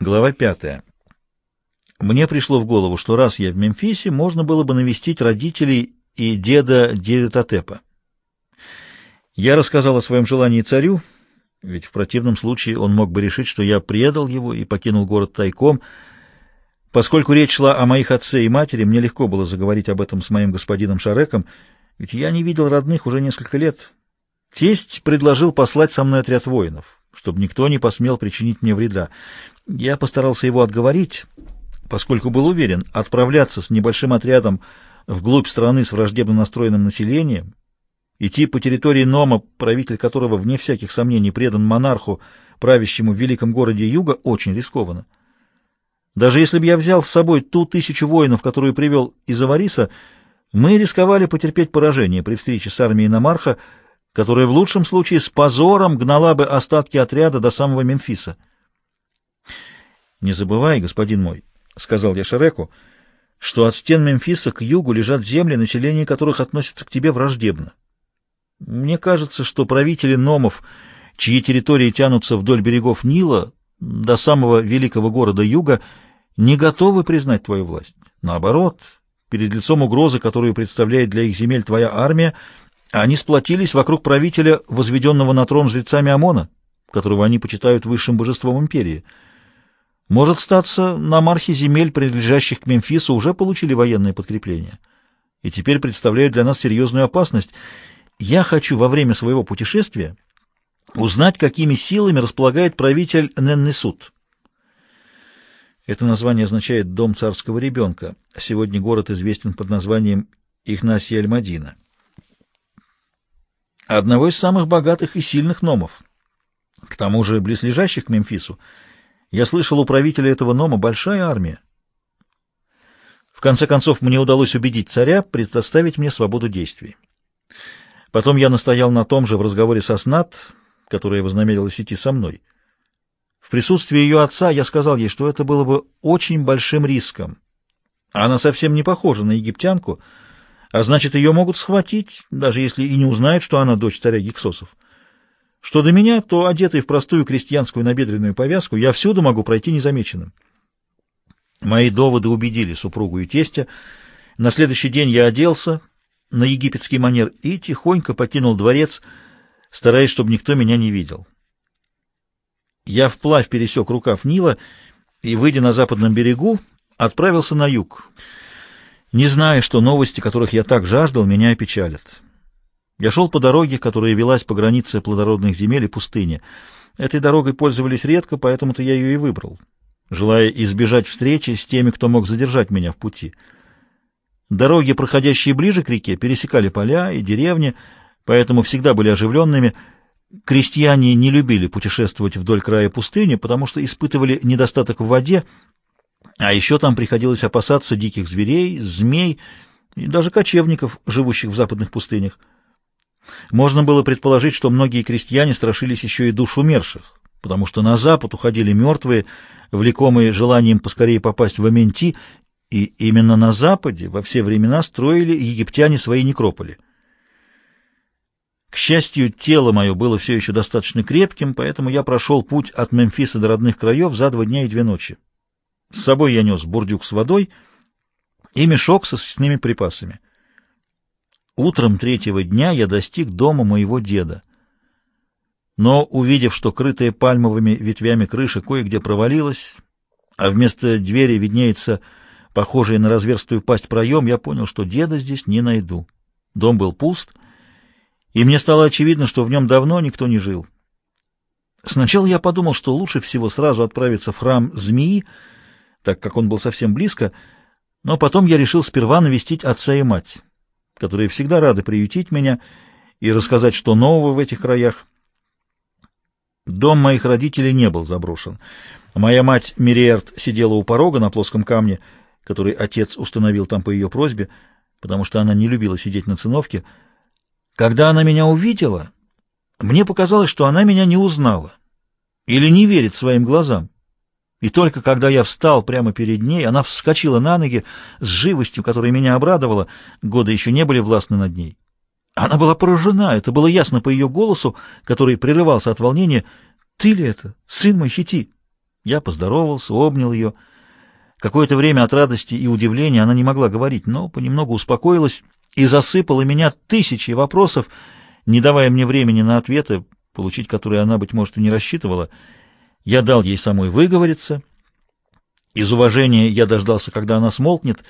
Глава пятая. Мне пришло в голову, что раз я в Мемфисе, можно было бы навестить родителей и деда Дедатотепа. Я рассказал о своем желании царю, ведь в противном случае он мог бы решить, что я предал его и покинул город тайком. Поскольку речь шла о моих отце и матери, мне легко было заговорить об этом с моим господином Шареком, ведь я не видел родных уже несколько лет. Тесть предложил послать со мной отряд воинов чтобы никто не посмел причинить мне вреда. Я постарался его отговорить, поскольку был уверен, отправляться с небольшим отрядом вглубь страны с враждебно настроенным населением, идти по территории Нома, правитель которого, вне всяких сомнений, предан монарху, правящему в великом городе Юга, очень рискованно. Даже если бы я взял с собой ту тысячу воинов, которую привел из Авариса, мы рисковали потерпеть поражение при встрече с армией Намарха, которая в лучшем случае с позором гнала бы остатки отряда до самого Мемфиса. «Не забывай, господин мой», — сказал я Шареку, — «что от стен Мемфиса к югу лежат земли, население которых относится к тебе враждебно. Мне кажется, что правители номов, чьи территории тянутся вдоль берегов Нила до самого великого города юга, не готовы признать твою власть. Наоборот, перед лицом угрозы, которую представляет для их земель твоя армия, они сплотились вокруг правителя, возведенного на трон жрецами Амона, которого они почитают высшим божеством империи. Может статься, на мархе земель, принадлежащих к Мемфису, уже получили военное подкрепление и теперь представляют для нас серьезную опасность. Я хочу во время своего путешествия узнать, какими силами располагает правитель Неннесут. Это название означает «дом царского ребенка». Сегодня город известен под названием Ихнасия-Аль-Мадина одного из самых богатых и сильных номов. К тому же близлежащих к Мемфису. Я слышал, у правителя этого нома большая армия. В конце концов, мне удалось убедить царя предоставить мне свободу действий. Потом я настоял на том же в разговоре со Снат, которая вознамерилась идти со мной. В присутствии ее отца я сказал ей, что это было бы очень большим риском. Она совсем не похожа на египтянку, а значит, ее могут схватить, даже если и не узнают, что она дочь царя Гексосов. Что до меня, то, одетый в простую крестьянскую набедренную повязку, я всюду могу пройти незамеченным. Мои доводы убедили супругу и тестя. На следующий день я оделся на египетский манер и тихонько покинул дворец, стараясь, чтобы никто меня не видел. Я вплавь пересек рукав Нила и, выйдя на западном берегу, отправился на юг — не зная, что новости, которых я так жаждал, меня опечалят. Я шел по дороге, которая велась по границе плодородных земель и пустыни. Этой дорогой пользовались редко, поэтому-то я ее и выбрал, желая избежать встречи с теми, кто мог задержать меня в пути. Дороги, проходящие ближе к реке, пересекали поля и деревни, поэтому всегда были оживленными. Крестьяне не любили путешествовать вдоль края пустыни, потому что испытывали недостаток в воде, а еще там приходилось опасаться диких зверей, змей и даже кочевников, живущих в западных пустынях. Можно было предположить, что многие крестьяне страшились еще и душ умерших, потому что на запад уходили мертвые, влекомые желанием поскорее попасть в Аменти, и именно на западе во все времена строили египтяне свои некрополи. К счастью, тело мое было все еще достаточно крепким, поэтому я прошел путь от Мемфиса до родных краев за два дня и две ночи. С собой я нес бурдюк с водой и мешок со съестными припасами. Утром третьего дня я достиг дома моего деда. Но, увидев, что крытая пальмовыми ветвями крыша кое-где провалилась, а вместо двери виднеется похожий на разверстую пасть проем, я понял, что деда здесь не найду. Дом был пуст, и мне стало очевидно, что в нем давно никто не жил. Сначала я подумал, что лучше всего сразу отправиться в храм змеи, так как он был совсем близко, но потом я решил сперва навестить отца и мать, которые всегда рады приютить меня и рассказать, что нового в этих краях. Дом моих родителей не был заброшен. Моя мать Мириэрт сидела у порога на плоском камне, который отец установил там по ее просьбе, потому что она не любила сидеть на циновке. Когда она меня увидела, мне показалось, что она меня не узнала или не верит своим глазам. И только когда я встал прямо перед ней, она вскочила на ноги с живостью, которая меня обрадовала, годы еще не были властны над ней. Она была поражена, это было ясно по ее голосу, который прерывался от волнения. «Ты ли это, сын мой Хити?» Я поздоровался, обнял ее. Какое-то время от радости и удивления она не могла говорить, но понемногу успокоилась и засыпала меня тысячи вопросов, не давая мне времени на ответы, получить которые она, быть может, и не рассчитывала. Я дал ей самой выговориться. Из уважения я дождался, когда она смолкнет,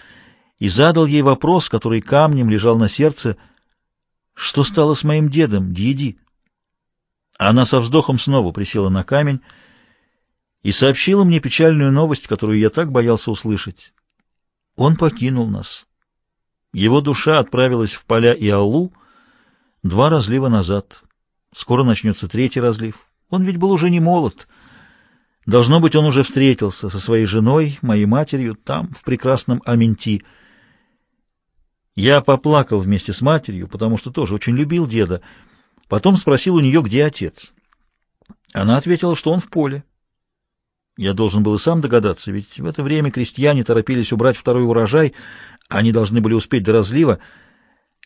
и задал ей вопрос, который камнем лежал на сердце. «Что стало с моим дедом, Диди?» Она со вздохом снова присела на камень и сообщила мне печальную новость, которую я так боялся услышать. Он покинул нас. Его душа отправилась в поля Иалу два разлива назад. Скоро начнется третий разлив. Он ведь был уже не молод. Должно быть, он уже встретился со своей женой, моей матерью, там, в прекрасном Аменти. Я поплакал вместе с матерью, потому что тоже очень любил деда. Потом спросил у нее, где отец. Она ответила, что он в поле. Я должен был и сам догадаться, ведь в это время крестьяне торопились убрать второй урожай, они должны были успеть до разлива.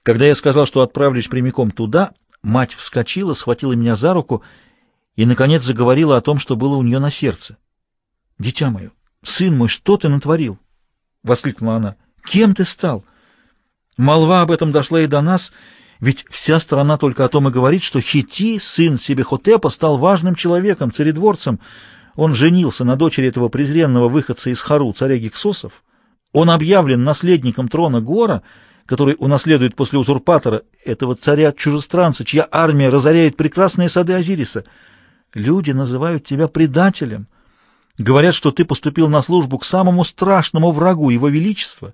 Когда я сказал, что отправлюсь прямиком туда, мать вскочила, схватила меня за руку и, наконец, заговорила о том, что было у нее на сердце. «Дитя мое, сын мой, что ты натворил?» — воскликнула она. «Кем ты стал?» Молва об этом дошла и до нас, ведь вся страна только о том и говорит, что Хити, сын Себехотепа, стал важным человеком, царедворцем, он женился на дочери этого презренного выходца из Хару, царя Гексосов. Он объявлен наследником трона Гора, который унаследует после узурпатора этого царя-чужестранца, чья армия разоряет прекрасные сады Азириса. Люди называют тебя предателем. Говорят, что ты поступил на службу к самому страшному врагу его величества,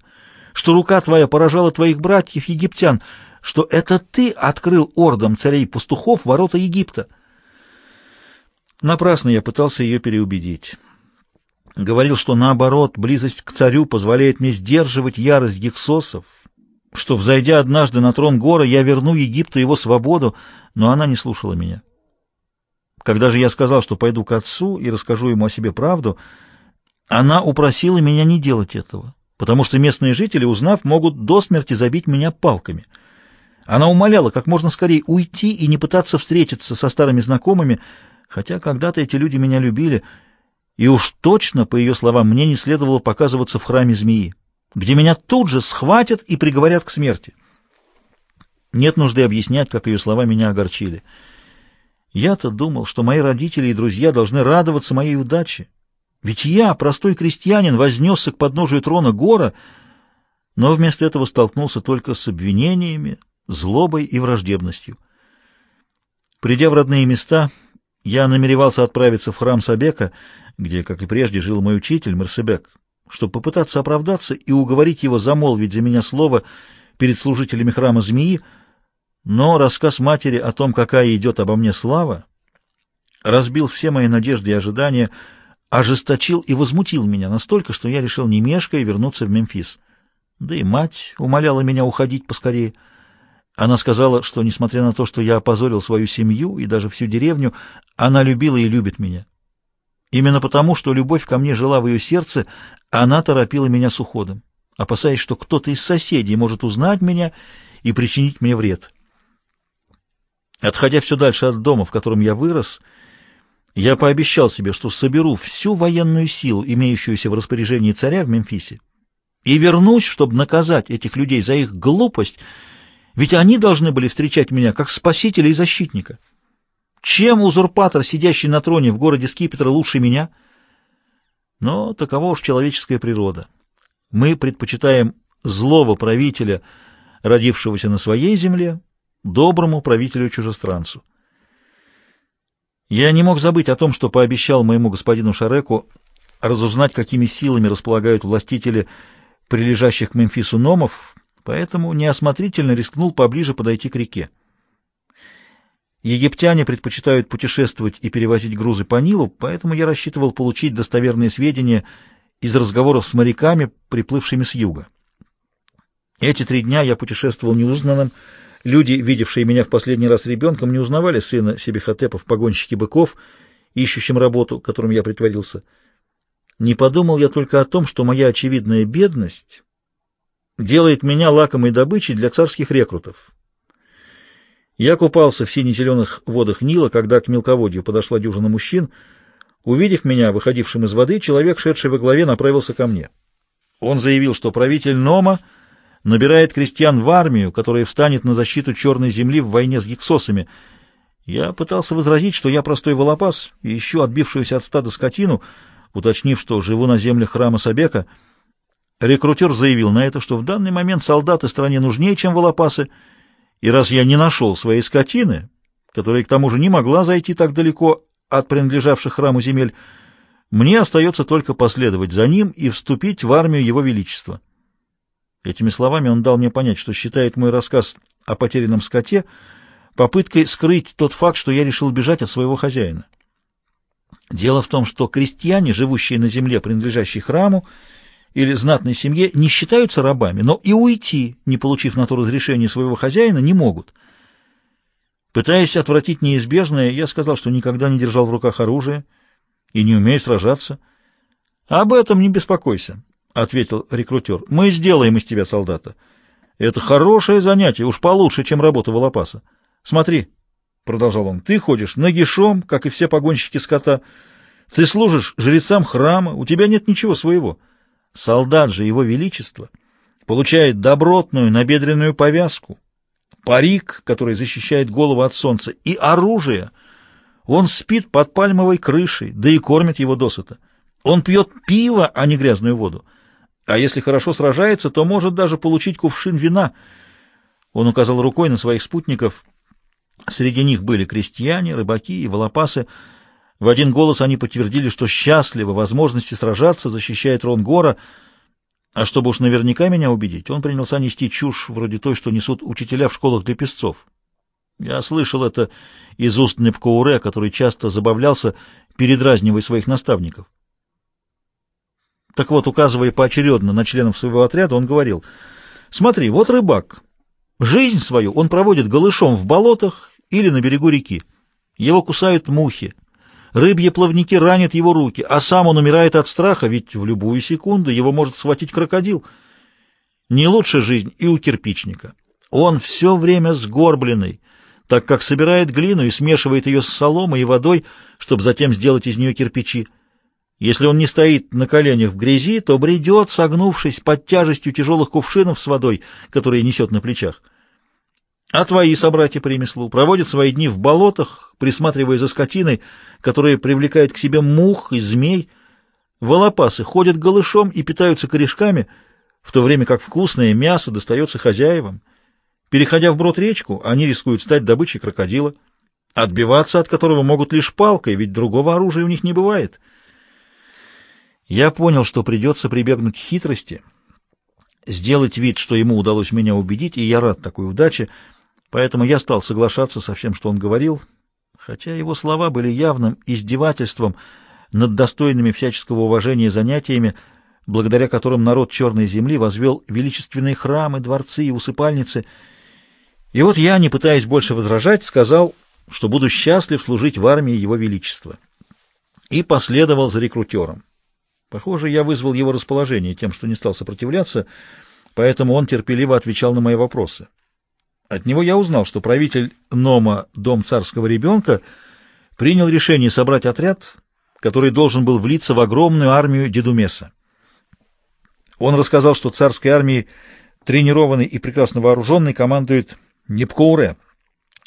что рука твоя поражала твоих братьев-египтян, что это ты открыл ордам царей-пастухов ворота Египта. Напрасно я пытался ее переубедить. Говорил, что наоборот, близость к царю позволяет мне сдерживать ярость гексосов, что, взойдя однажды на трон гора, я верну Египту его свободу, но она не слушала меня. Когда же я сказал, что пойду к отцу и расскажу ему о себе правду, она упросила меня не делать этого, потому что местные жители, узнав, могут до смерти забить меня палками. Она умоляла как можно скорее уйти и не пытаться встретиться со старыми знакомыми, хотя когда-то эти люди меня любили, и уж точно, по ее словам, мне не следовало показываться в храме змеи, где меня тут же схватят и приговорят к смерти. Нет нужды объяснять, как ее слова меня огорчили. Я-то думал, что мои родители и друзья должны радоваться моей удаче. Ведь я, простой крестьянин, вознесся к подножию трона гора, но вместо этого столкнулся только с обвинениями, злобой и враждебностью. Придя в родные места, я намеревался отправиться в храм Сабека, где, как и прежде, жил мой учитель Мерсебек, чтобы попытаться оправдаться и уговорить его замолвить за меня слово перед служителями храма змеи, но рассказ матери о том, какая идет обо мне слава, разбил все мои надежды и ожидания, ожесточил и возмутил меня настолько, что я решил не мешкая вернуться в Мемфис. Да и мать умоляла меня уходить поскорее — она сказала, что, несмотря на то, что я опозорил свою семью и даже всю деревню, она любила и любит меня. Именно потому, что любовь ко мне жила в ее сердце, она торопила меня с уходом, опасаясь, что кто-то из соседей может узнать меня и причинить мне вред. Отходя все дальше от дома, в котором я вырос, я пообещал себе, что соберу всю военную силу, имеющуюся в распоряжении царя в Мемфисе, и вернусь, чтобы наказать этих людей за их глупость — ведь они должны были встречать меня как спасителя и защитника. Чем узурпатор, сидящий на троне в городе Скипетра, лучше меня? Но такова уж человеческая природа. Мы предпочитаем злого правителя, родившегося на своей земле, доброму правителю-чужестранцу. Я не мог забыть о том, что пообещал моему господину Шареку разузнать, какими силами располагают властители прилежащих к Мемфису номов, поэтому неосмотрительно рискнул поближе подойти к реке. Египтяне предпочитают путешествовать и перевозить грузы по Нилу, поэтому я рассчитывал получить достоверные сведения из разговоров с моряками, приплывшими с юга. Эти три дня я путешествовал неузнанным. Люди, видевшие меня в последний раз ребенком, не узнавали сына Себехотепа в погонщике быков, ищущем работу, которым я притворился. Не подумал я только о том, что моя очевидная бедность делает меня лакомой добычей для царских рекрутов. Я купался в сине-зеленых водах Нила, когда к мелководью подошла дюжина мужчин. Увидев меня, выходившим из воды, человек, шедший во главе, направился ко мне. Он заявил, что правитель Нома набирает крестьян в армию, которая встанет на защиту черной земли в войне с гиксосами. Я пытался возразить, что я простой волопас и ищу отбившуюся от стада скотину, уточнив, что живу на землях храма Сабека. Рекрутер заявил на это, что в данный момент солдаты стране нужнее, чем волопасы, и раз я не нашел своей скотины, которая к тому же не могла зайти так далеко от принадлежавших храму земель, мне остается только последовать за ним и вступить в армию Его Величества. Этими словами он дал мне понять, что считает мой рассказ о потерянном скоте попыткой скрыть тот факт, что я решил бежать от своего хозяина. Дело в том, что крестьяне, живущие на земле, принадлежащей храму или знатной семье, не считаются рабами, но и уйти, не получив на то разрешение своего хозяина, не могут. Пытаясь отвратить неизбежное, я сказал, что никогда не держал в руках оружие и не умею сражаться. «Об этом не беспокойся», — ответил рекрутер. «Мы сделаем из тебя солдата. Это хорошее занятие, уж получше, чем работа волопаса. Смотри». — продолжал он, — ты ходишь нагишом, как и все погонщики скота. Ты служишь жрецам храма, у тебя нет ничего своего. Солдат же его величества получает добротную набедренную повязку, парик, который защищает голову от солнца, и оружие. Он спит под пальмовой крышей, да и кормит его досыта. Он пьет пиво, а не грязную воду. А если хорошо сражается, то может даже получить кувшин вина. Он указал рукой на своих спутников — Среди них были крестьяне, рыбаки и волопасы. В один голос они подтвердили, что счастливы возможности сражаться, защищает Ронгора. А чтобы уж наверняка меня убедить, он принялся нести чушь вроде той, что несут учителя в школах для песцов. Я слышал это из уст Непкоуре, который часто забавлялся, передразнивая своих наставников. Так вот, указывая поочередно на членов своего отряда, он говорил, «Смотри, вот рыбак. Жизнь свою он проводит голышом в болотах или на берегу реки. Его кусают мухи. Рыбьи плавники ранят его руки, а сам он умирает от страха, ведь в любую секунду его может схватить крокодил. Не лучше жизнь и у кирпичника. Он все время сгорбленный, так как собирает глину и смешивает ее с соломой и водой, чтобы затем сделать из нее кирпичи. Если он не стоит на коленях в грязи, то бредет, согнувшись под тяжестью тяжелых кувшинов с водой, которые несет на плечах. А твои собратья по ремеслу проводят свои дни в болотах, присматривая за скотиной, которая привлекает к себе мух и змей. Волопасы ходят голышом и питаются корешками, в то время как вкусное мясо достается хозяевам. Переходя вброд речку, они рискуют стать добычей крокодила, отбиваться от которого могут лишь палкой, ведь другого оружия у них не бывает. Я понял, что придется прибегнуть к хитрости, сделать вид, что ему удалось меня убедить, и я рад такой удаче — Поэтому я стал соглашаться со всем, что он говорил, хотя его слова были явным издевательством над достойными всяческого уважения занятиями, благодаря которым народ Черной Земли возвел величественные храмы, дворцы и усыпальницы. И вот я, не пытаясь больше возражать, сказал, что буду счастлив служить в армии Его Величества. И последовал за рекрутером. Похоже, я вызвал его расположение тем, что не стал сопротивляться, поэтому он терпеливо отвечал на мои вопросы. От него я узнал, что правитель Нома, дом царского ребенка, принял решение собрать отряд, который должен был влиться в огромную армию Дедумеса. Он рассказал, что царской армией, тренированный и прекрасно вооруженный, командует Непкоуре,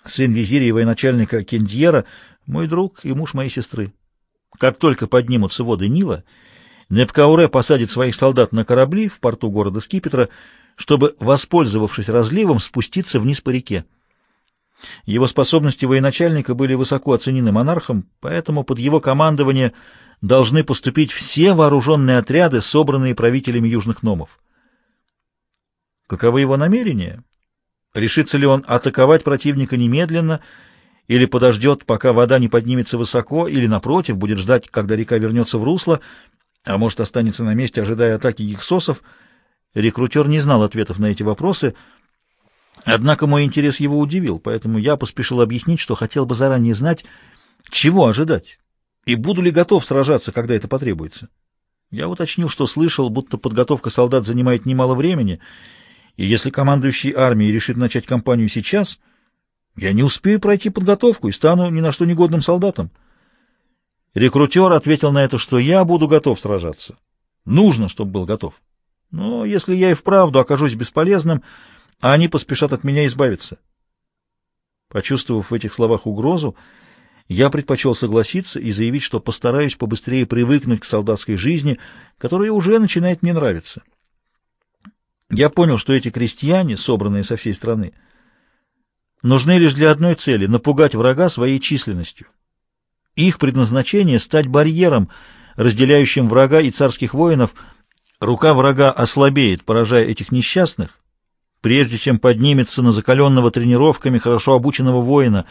сын визиря и военачальника Кендьера, мой друг и муж моей сестры. Как только поднимутся воды Нила, Непкауре посадит своих солдат на корабли в порту города Скипетра, чтобы, воспользовавшись разливом, спуститься вниз по реке. Его способности военачальника были высоко оценены монархом, поэтому под его командование должны поступить все вооруженные отряды, собранные правителями южных номов. Каковы его намерения? Решится ли он атаковать противника немедленно, или подождет, пока вода не поднимется высоко, или, напротив, будет ждать, когда река вернется в русло, а может, останется на месте, ожидая атаки гиксосов — Рекрутер не знал ответов на эти вопросы, однако мой интерес его удивил, поэтому я поспешил объяснить, что хотел бы заранее знать, чего ожидать, и буду ли готов сражаться, когда это потребуется. Я уточнил, что слышал, будто подготовка солдат занимает немало времени, и если командующий армией решит начать кампанию сейчас, я не успею пройти подготовку и стану ни на что негодным солдатом. Рекрутер ответил на это, что я буду готов сражаться. Нужно, чтобы был готов. Но если я и вправду окажусь бесполезным, а они поспешат от меня избавиться. Почувствовав в этих словах угрозу, я предпочел согласиться и заявить, что постараюсь побыстрее привыкнуть к солдатской жизни, которая уже начинает мне нравиться. Я понял, что эти крестьяне, собранные со всей страны, нужны лишь для одной цели — напугать врага своей численностью. Их предназначение — стать барьером, разделяющим врага и царских воинов. Рука врага ослабеет, поражая этих несчастных, прежде чем поднимется на закаленного тренировками хорошо обученного воина.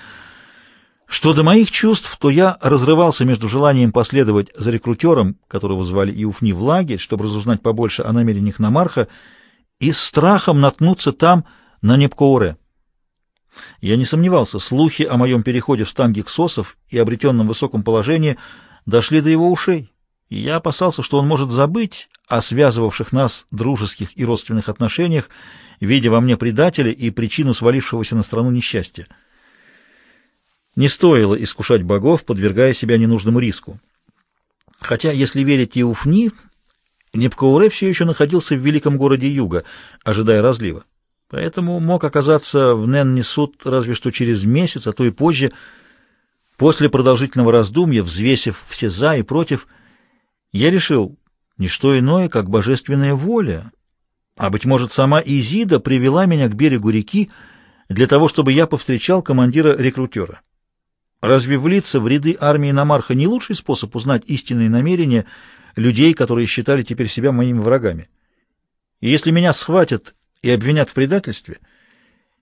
Что до моих чувств, то я разрывался между желанием последовать за рекрутером, которого звали Иуфни, в лагерь, чтобы разузнать побольше о намерениях Намарха, и страхом наткнуться там на Непкоуре. Я не сомневался, слухи о моем переходе в стан гексосов и обретенном высоком положении дошли до его ушей, и я опасался, что он может забыть о связывавших нас дружеских и родственных отношениях, видя во мне предателя и причину свалившегося на страну несчастья. Не стоило искушать богов, подвергая себя ненужному риску. Хотя, если верить Иуфни, Непкауре все еще находился в великом городе Юга, ожидая разлива поэтому мог оказаться в Ненни-суд разве что через месяц, а то и позже. После продолжительного раздумья, взвесив все «за» и «против», я решил, не что иное, как божественная воля, а, быть может, сама Изида привела меня к берегу реки для того, чтобы я повстречал командира-рекрутера. Разве влиться в ряды армии Намарха не лучший способ узнать истинные намерения людей, которые считали теперь себя моими врагами? И если меня схватят и обвинят в предательстве,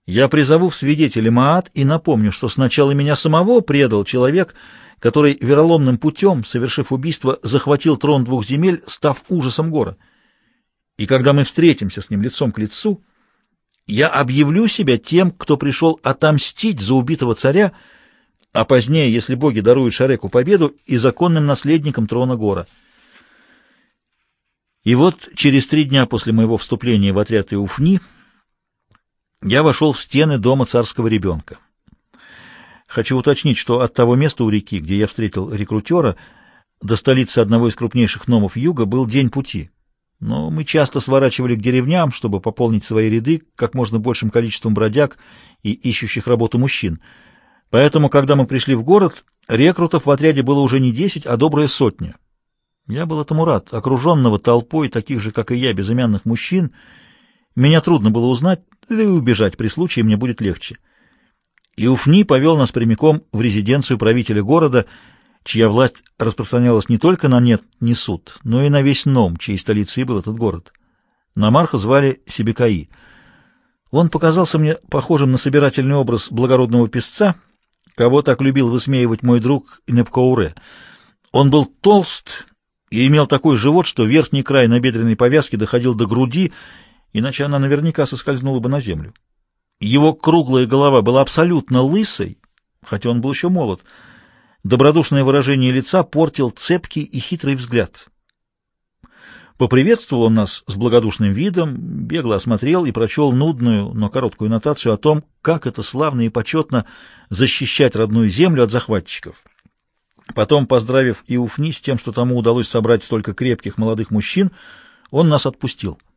я призову в свидетели Маат и напомню, что сначала меня самого предал человек, который вероломным путем, совершив убийство, захватил трон двух земель, став ужасом гора. И когда мы встретимся с ним лицом к лицу, я объявлю себя тем, кто пришел отомстить за убитого царя, а позднее, если боги даруют Шареку победу, и законным наследником трона гора. И вот через три дня после моего вступления в отряд Иуфни я вошел в стены дома царского ребенка. Хочу уточнить, что от того места у реки, где я встретил рекрутера, до столицы одного из крупнейших номов юга был день пути. Но мы часто сворачивали к деревням, чтобы пополнить свои ряды как можно большим количеством бродяг и ищущих работу мужчин. Поэтому, когда мы пришли в город, рекрутов в отряде было уже не десять, а добрая сотня. Я был этому рад. Окруженного толпой таких же, как и я, безымянных мужчин, меня трудно было узнать, да и убежать при случае мне будет легче. И Уфни повел нас прямиком в резиденцию правителя города, чья власть распространялась не только на нет не суд, но и на весь Ном, чьей столицей был этот город. Намарха звали Сибикаи. Он показался мне похожим на собирательный образ благородного песца, кого так любил высмеивать мой друг Непкоуре. Он был толст и имел такой живот, что верхний край набедренной повязки доходил до груди, иначе она наверняка соскользнула бы на землю. Его круглая голова была абсолютно лысой, хотя он был еще молод. Добродушное выражение лица портил цепкий и хитрый взгляд. Поприветствовал он нас с благодушным видом, бегло осмотрел и прочел нудную, но короткую нотацию о том, как это славно и почетно защищать родную землю от захватчиков. Потом, поздравив Иуфни с тем, что тому удалось собрать столько крепких молодых мужчин, он нас отпустил —